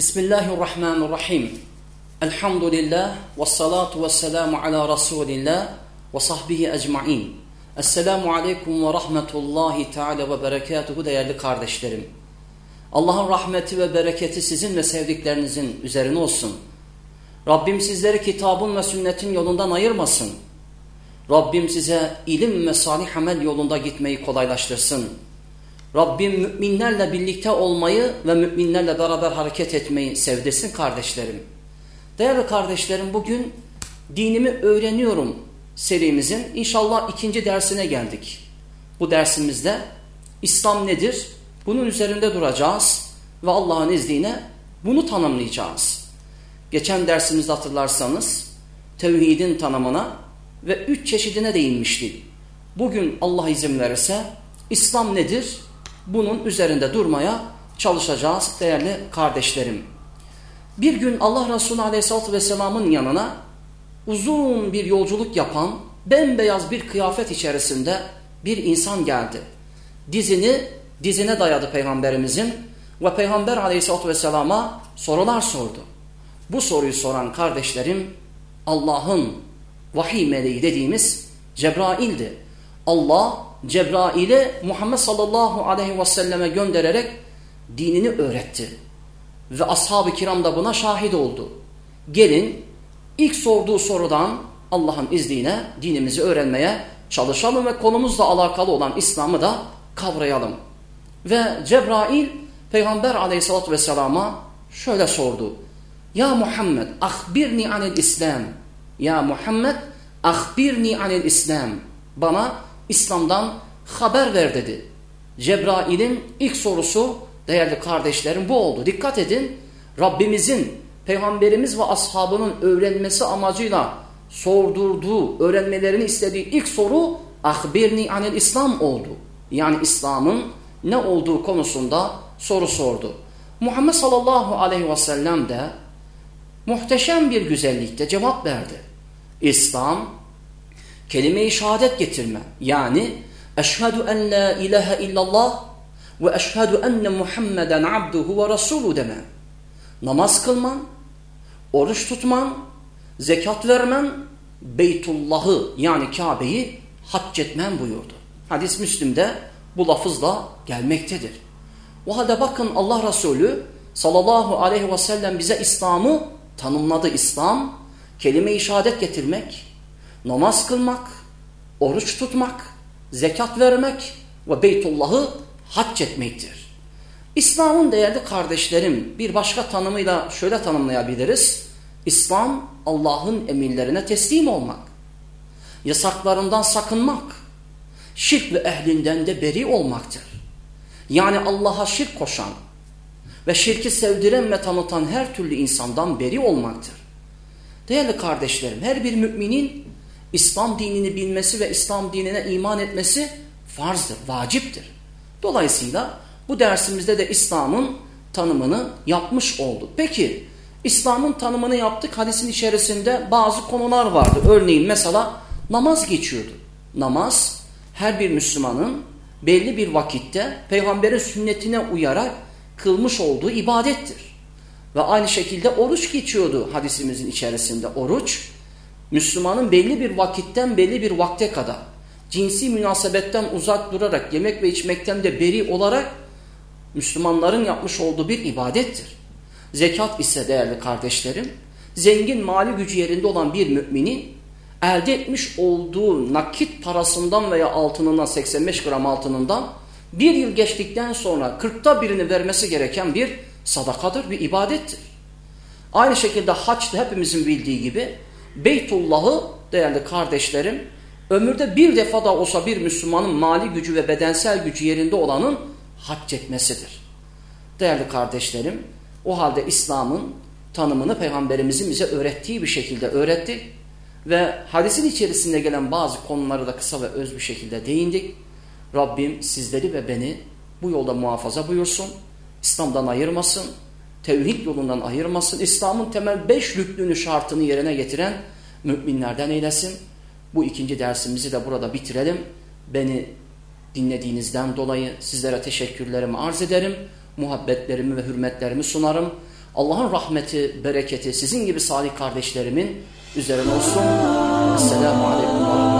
Bismillahirrahmanirrahim. Elhamdülillah ve salatu ve selamu ala Resulillah ve sahbihi ecmain. Esselamu aleyküm ve rahmetullahi teala ve berekatuhu değerli kardeşlerim. Allah'ın rahmeti ve bereketi sizin ve sevdiklerinizin üzerine olsun. Rabbim sizleri kitabın ve sünnetin yolundan ayırmasın. Rabbim size ilim ve salih amel yolunda gitmeyi kolaylaştırsın. Rabbim müminlerle birlikte olmayı ve müminlerle beraber hareket etmeyi sevdirsin kardeşlerim. Değerli kardeşlerim bugün dinimi öğreniyorum serimizin inşallah ikinci dersine geldik. Bu dersimizde İslam nedir? Bunun üzerinde duracağız ve Allah'ın izniyle bunu tanımlayacağız. Geçen dersimizde hatırlarsanız tevhidin tanımına ve üç çeşidine değinmiştik. Bugün Allah izin verirse İslam nedir? Bunun üzerinde durmaya çalışacağız değerli kardeşlerim. Bir gün Allah Resulü Aleyhisselatü Vesselam'ın yanına uzun bir yolculuk yapan bembeyaz bir kıyafet içerisinde bir insan geldi. Dizini dizine dayadı Peygamberimizin ve Peygamber Aleyhisselatü Vesselam'a sorular sordu. Bu soruyu soran kardeşlerim Allah'ın vahiy meleği dediğimiz Cebrail'di. Allah Cebrail'i Muhammed sallallahu aleyhi ve selleme göndererek dinini öğretti. Ve ashab-ı kiram da buna şahit oldu. Gelin ilk sorduğu sorudan Allah'ın izniyle dinimizi öğrenmeye çalışalım ve konumuzla alakalı olan İslam'ı da kavrayalım. Ve Cebrail Peygamber aleyhissalatü vesselama şöyle sordu. Ya Muhammed ahbirni anil İslam. Ya Muhammed ahbirni anil İslam. Bana İslam'dan haber ver dedi. Cebrail'in ilk sorusu değerli kardeşlerim bu oldu. Dikkat edin Rabbimizin Peygamberimiz ve ashabının öğrenmesi amacıyla sordurduğu, öğrenmelerini istediği ilk soru ahbirni anil İslam oldu. Yani İslam'ın ne olduğu konusunda soru sordu. Muhammed sallallahu aleyhi ve sellem de muhteşem bir güzellikte cevap verdi. İslam kelime-i şehadet getirme. Yani eşhedü en la ilahe illallah ve eşhedü enne Muhammeden abduhu ve rasulu deme. Namaz kılman, oruç tutman, zekat vermen, Beytullah'ı yani Kabe'yi hac etmen buyurdu. Hadis Müslim'de bu lafızla gelmektedir. O halde bakın Allah Resulü sallallahu aleyhi ve sellem bize İslam'ı tanımladı. İslam kelime-i şehadet getirmek, namaz kılmak, oruç tutmak, zekat vermek ve Beytullah'ı hac etmektir. İslam'ın değerli kardeşlerim bir başka tanımıyla şöyle tanımlayabiliriz. İslam Allah'ın emirlerine teslim olmak, yasaklarından sakınmak, şirk ve ehlinden de beri olmaktır. Yani Allah'a şirk koşan ve şirki sevdiren ve tanıtan her türlü insandan beri olmaktır. Değerli kardeşlerim her bir müminin İslam dinini bilmesi ve İslam dinine iman etmesi farzdır, vaciptir. Dolayısıyla bu dersimizde de İslam'ın tanımını yapmış olduk. Peki İslam'ın tanımını yaptık. Hadisin içerisinde bazı konular vardı. Örneğin mesela namaz geçiyordu. Namaz her bir Müslümanın belli bir vakitte peygamberin sünnetine uyarak kılmış olduğu ibadettir. Ve aynı şekilde oruç geçiyordu hadisimizin içerisinde. Oruç Müslümanın belli bir vakitten belli bir vakte kadar cinsi münasebetten uzak durarak yemek ve içmekten de beri olarak Müslümanların yapmış olduğu bir ibadettir. Zekat ise değerli kardeşlerim zengin mali gücü yerinde olan bir müminin elde etmiş olduğu nakit parasından veya altınından 85 gram altınından bir yıl geçtikten sonra kırkta birini vermesi gereken bir sadakadır, bir ibadettir. Aynı şekilde haç hepimizin bildiği gibi Beytullah'ı değerli kardeşlerim ömürde bir defa da olsa bir Müslümanın mali gücü ve bedensel gücü yerinde olanın hac etmesidir. Değerli kardeşlerim o halde İslam'ın tanımını Peygamberimizin bize öğrettiği bir şekilde öğrettik ve hadisin içerisinde gelen bazı konuları da kısa ve öz bir şekilde değindik. Rabbim sizleri ve beni bu yolda muhafaza buyursun, İslam'dan ayırmasın, tevhid yolundan ayırmasın, İslam'ın temel beş rüklünü şartını yerine getiren müminlerden eylesin. Bu ikinci dersimizi de burada bitirelim. Beni dinlediğinizden dolayı sizlere teşekkürlerimi arz ederim. Muhabbetlerimi ve hürmetlerimi sunarım. Allah'ın rahmeti, bereketi sizin gibi salih kardeşlerimin üzerine olsun. Esselamu Aleyküm ve